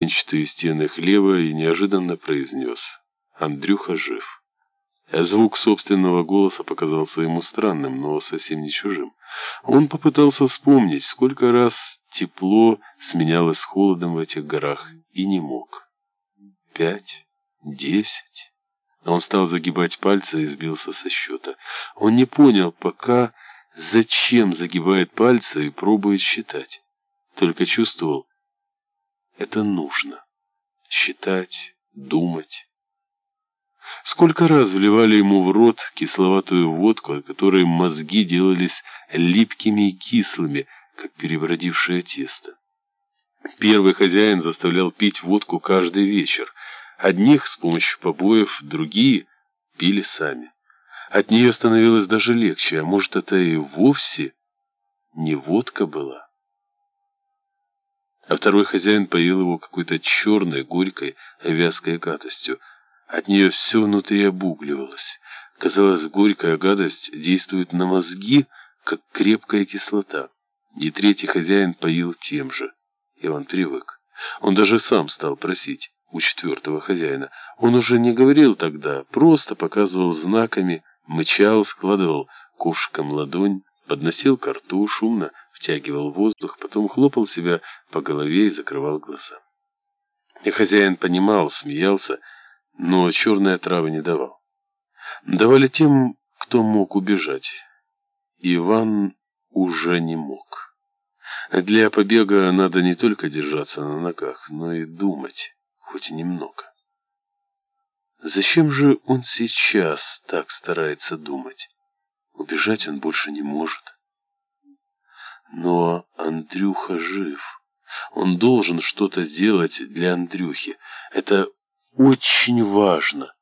бревенчатые стены хлева и неожиданно произнес «Андрюха жив». А звук собственного голоса показался ему странным, но совсем не чужим. Он попытался вспомнить, сколько раз тепло сменялось холодом в этих горах, и не мог. Пять? Десять? Он стал загибать пальцы и сбился со счета. Он не понял пока, зачем загибает пальцы и пробует считать. Только чувствовал, это нужно. Считать, думать. Сколько раз вливали ему в рот кисловатую водку, от которой мозги делались липкими и кислыми, как перебродившее тесто. Первый хозяин заставлял пить водку каждый вечер. Одних с помощью побоев, другие пили сами. От нее становилось даже легче, а может, это и вовсе не водка была. А второй хозяин поил его какой-то черной, горькой, вязкой гадостью. От нее все внутри обугливалось. Казалось, горькая гадость действует на мозги, как крепкая кислота. И третий хозяин поил тем же. И он привык. Он даже сам стал просить у четвертого хозяина. Он уже не говорил тогда, просто показывал знаками, мычал, складывал ковшиком ладонь, подносил ко рту, шумно втягивал воздух, потом хлопал себя по голове и закрывал глаза. И хозяин понимал, смеялся, но черная трава не давал. Давали тем, кто мог убежать. Иван уже не мог. Для побега надо не только держаться на ногах, но и думать, хоть немного. Зачем же он сейчас так старается думать? Убежать он больше не может. Но Андрюха жив. Он должен что-то сделать для Андрюхи. Это очень важно.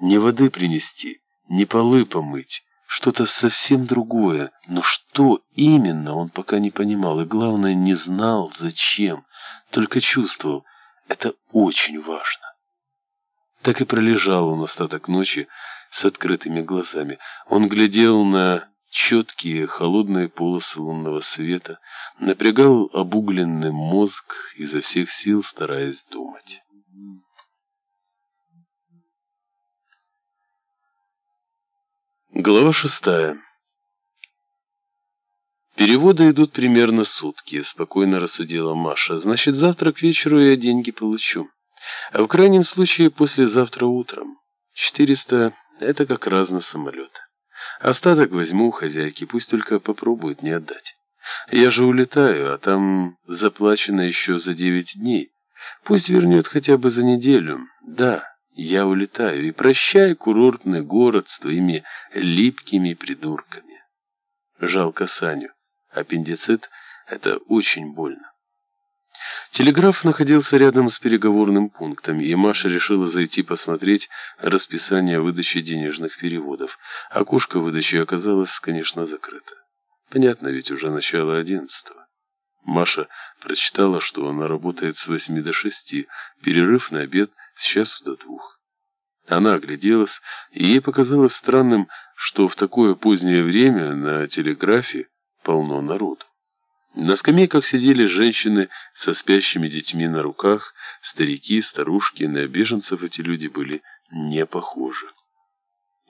Не воды принести, не полы помыть, что-то совсем другое. Но что именно, он пока не понимал, и главное, не знал, зачем, только чувствовал, это очень важно. Так и пролежал он остаток ночи с открытыми глазами. Он глядел на четкие холодные полосы лунного света, напрягал обугленный мозг, изо всех сил стараясь думать. Глава шестая. Переводы идут примерно сутки, спокойно рассудила Маша. Значит, завтра к вечеру я деньги получу. А в крайнем случае послезавтра утром. Четыреста — это как раз на самолет. Остаток возьму у хозяйки, пусть только попробует не отдать. Я же улетаю, а там заплачено еще за девять дней. Пусть вернет хотя бы за неделю. Да, я улетаю, и прощай, курортный город с твоими липкими придурками. Жалко Саню. Аппендицит — это очень больно. Телеграф находился рядом с переговорным пунктом, и Маша решила зайти посмотреть расписание выдачи денежных переводов. Окошко выдачи оказалось, конечно, закрыто. Понятно, ведь уже начало одиннадцатого. Маша прочитала, что она работает с восьми до шести, перерыв на обед с часу до двух. Она огляделась, и ей показалось странным, что в такое позднее время на телеграфе полно народу. На скамейках сидели женщины со спящими детьми на руках, старики, старушки, на беженцев эти люди были не похожи.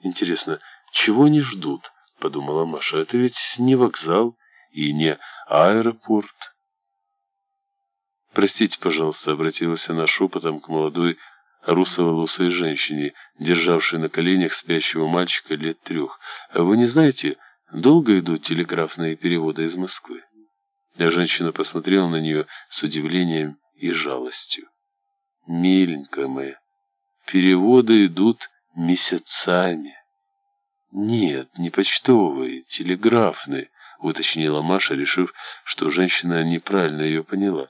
«Интересно, чего они ждут?» — подумала Маша. «Это ведь не вокзал и не аэропорт». «Простите, пожалуйста», — обратилась она шепотом к молодой русоволосой женщине, державшей на коленях спящего мальчика лет трех. «Вы не знаете, долго идут телеграфные переводы из Москвы?» Женщина посмотрела на нее с удивлением и жалостью. «Миленькая моя, переводы идут месяцами». «Нет, не почтовые, телеграфные», — уточнила Маша, решив, что женщина неправильно ее поняла.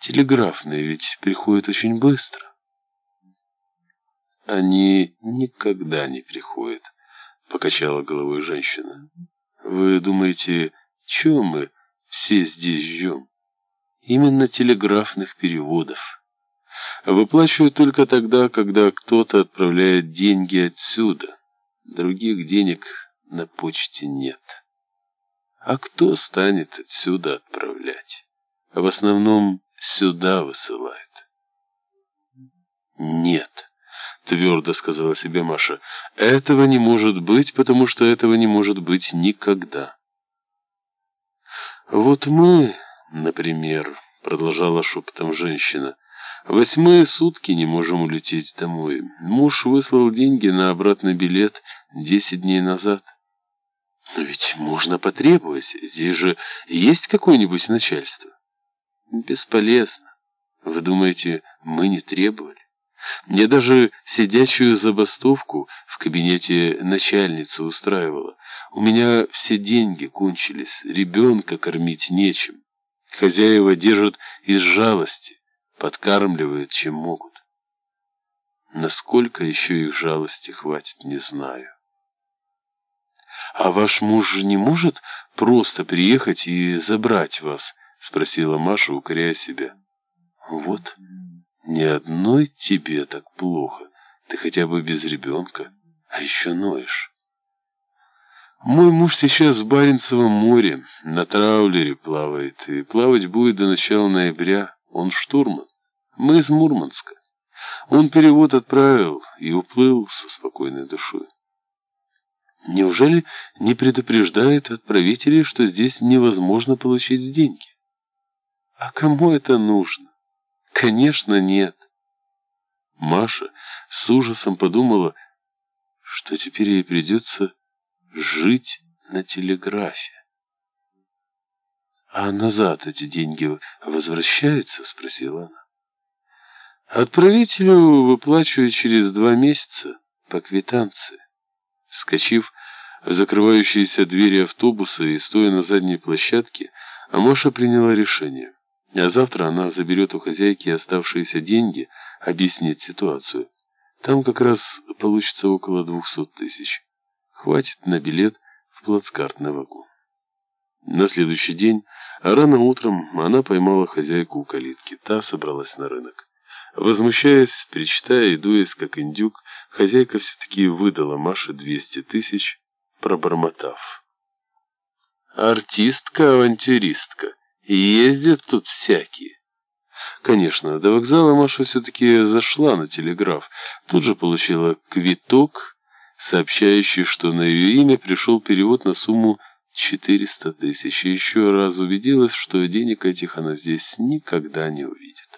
«Телеграфные ведь приходят очень быстро». «Они никогда не приходят», — покачала головой женщина. «Вы думаете, чего мы все здесь ждем?» «Именно телеграфных переводов. Выплачивают только тогда, когда кто-то отправляет деньги отсюда. Других денег на почте нет. А кто станет отсюда отправлять? В основном сюда высылают. «Нет», — твердо сказала себе Маша, — «этого не может быть, потому что этого не может быть никогда». «Вот мы, например», — продолжала шепотом женщина, — «восьмые сутки не можем улететь домой. Муж выслал деньги на обратный билет десять дней назад». «Но ведь можно потребовать, здесь же есть какое-нибудь начальство». «Бесполезно. Вы думаете, мы не требовали?» Мне даже сидячую забастовку в кабинете начальницы устраивала. У меня все деньги кончились, ребенка кормить нечем. Хозяева держат из жалости, подкармливают, чем могут. Насколько еще их жалости хватит, не знаю. «А ваш муж же не может просто приехать и забрать вас?» — спросила Маша, укоряя себя. «Вот, ни одной тебе так плохо, ты хотя бы без ребенка, а еще ноешь». Мой муж сейчас в Баренцевом море, на траулере плавает, и плавать будет до начала ноября. Он штурман. Мы из Мурманска. Он перевод отправил и уплыл со спокойной душой. Неужели не предупреждает отправителей, что здесь невозможно получить деньги? А кому это нужно? Конечно, нет. Маша с ужасом подумала, что теперь ей придется жить на телеграфе. «А назад эти деньги возвращаются?» — спросила она. «Отправителю выплачивают через два месяца по квитанции». Вскочив в закрывающиеся двери автобуса и стоя на задней площадке, Амоша приняла решение. А завтра она заберет у хозяйки оставшиеся деньги, объяснит ситуацию. Там как раз получится около двухсот тысяч. Хватит на билет в плацкартный вагон. На следующий день, рано утром, она поймала хозяйку у калитки. Та собралась на рынок. Возмущаясь, причитая и дуясь, как индюк, хозяйка все-таки выдала Маше двести тысяч, пробормотав. «Артистка-авантюристка, ездят тут всякие». Конечно, до вокзала Маша все-таки зашла на телеграф, тут же получила квиток сообщающий, что на ее имя пришел перевод на сумму 400 тысяч, и еще раз убедилась, что денег этих она здесь никогда не увидит.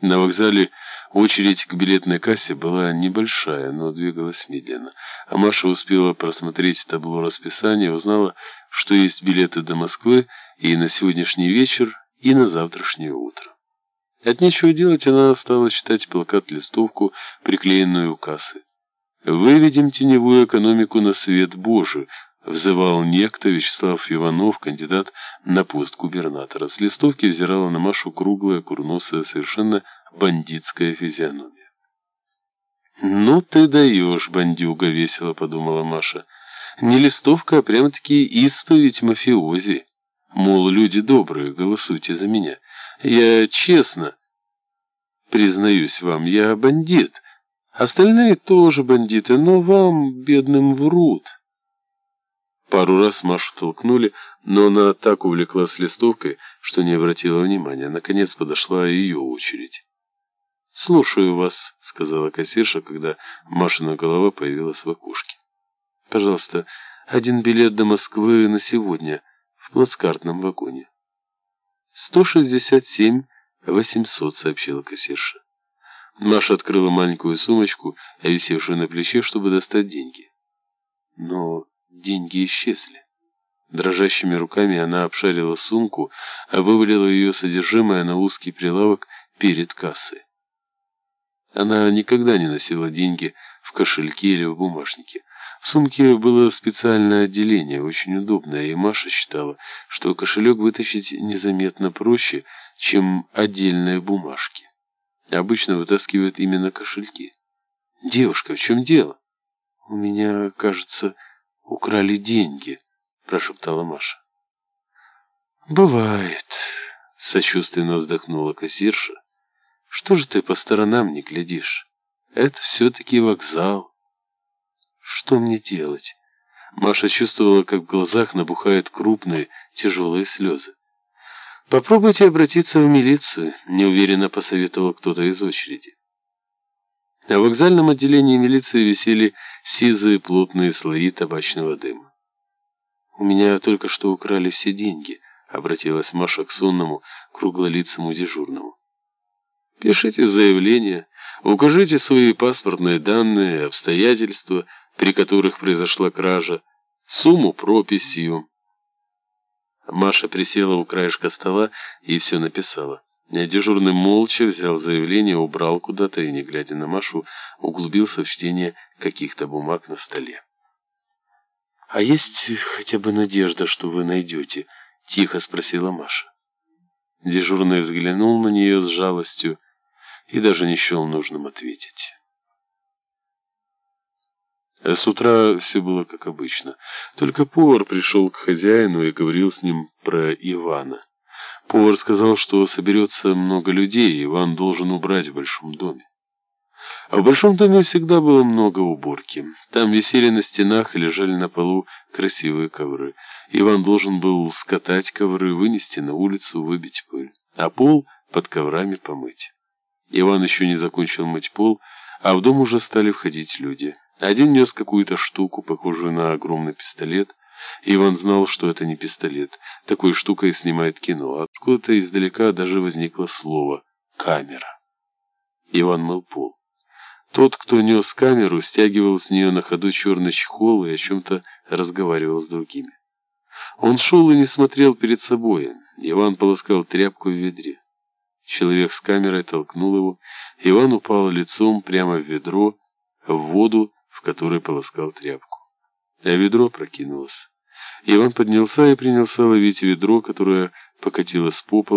На вокзале очередь к билетной кассе была небольшая, но двигалась медленно, а Маша успела просмотреть табло расписания, узнала, что есть билеты до Москвы и на сегодняшний вечер, и на завтрашнее утро. От нечего делать она стала читать плакат-листовку, приклеенную у кассы. «Выведем теневую экономику на свет Божий», взывал некто Вячеслав Иванов, кандидат на пост губернатора. С листовки взирала на Машу круглая, курносая, совершенно бандитская физиономия. «Ну ты даешь, бандюга», — весело подумала Маша. «Не листовка, а прямо-таки исповедь мафиози. Мол, люди добрые, голосуйте за меня. Я честно признаюсь вам, я бандит». Остальные тоже бандиты, но вам, бедным, врут. Пару раз Машу толкнули, но она так увлеклась листовкой, что не обратила внимания. Наконец подошла ее очередь. «Слушаю вас», — сказала кассирша, когда Машина голова появилась в окошке. «Пожалуйста, один билет до Москвы на сегодня в плацкартном вагоне». «Сто шестьдесят семь восемьсот», — сообщила кассирша. Маша открыла маленькую сумочку, висевшую на плече, чтобы достать деньги. Но деньги исчезли. Дрожащими руками она обшарила сумку, а вывалила ее содержимое на узкий прилавок перед кассой. Она никогда не носила деньги в кошельке или в бумажнике. В сумке было специальное отделение, очень удобное, и Маша считала, что кошелек вытащить незаметно проще, чем отдельные бумажки. Обычно вытаскивают именно кошельки. «Девушка, в чем дело?» «У меня, кажется, украли деньги», — прошептала Маша. «Бывает», — сочувственно вздохнула кассирша. «Что же ты по сторонам не глядишь? Это все-таки вокзал». «Что мне делать?» Маша чувствовала, как в глазах набухают крупные, тяжелые слезы. «Попробуйте обратиться в милицию», — неуверенно посоветовал кто-то из очереди. А в вокзальном отделении милиции висели сизые плотные слои табачного дыма. «У меня только что украли все деньги», — обратилась Маша к сонному, круглолицому дежурному. «Пишите заявление, укажите свои паспортные данные, обстоятельства, при которых произошла кража, сумму прописью». Маша присела у краешка стола и все написала. Дежурный молча взял заявление, убрал куда-то и, не глядя на Машу, углубился в чтение каких-то бумаг на столе. «А есть хотя бы надежда, что вы найдете?» — тихо спросила Маша. Дежурный взглянул на нее с жалостью и даже не счел нужным ответить. А с утра все было как обычно. Только повар пришел к хозяину и говорил с ним про Ивана. Повар сказал, что соберется много людей, и Иван должен убрать в большом доме. А в большом доме всегда было много уборки. Там висели на стенах и лежали на полу красивые ковры. Иван должен был скатать ковры, вынести на улицу, выбить пыль, а пол под коврами помыть. Иван еще не закончил мыть пол, а в дом уже стали входить люди. Один нес какую-то штуку, похожую на огромный пистолет, Иван знал, что это не пистолет. Такой штукой снимает кино. Откуда-то издалека даже возникло слово «камера». Иван мыл пол. Тот, кто нес камеру, стягивал с нее на ходу черный чехол и о чем-то разговаривал с другими. Он шел и не смотрел перед собой. Иван полоскал тряпку в ведре. Человек с камерой толкнул его. Иван упал лицом прямо в ведро, в воду, в которой полоскал тряпку а ведро прокинулось. Иван поднялся и принялся ловить ведро, которое покатилось по полу,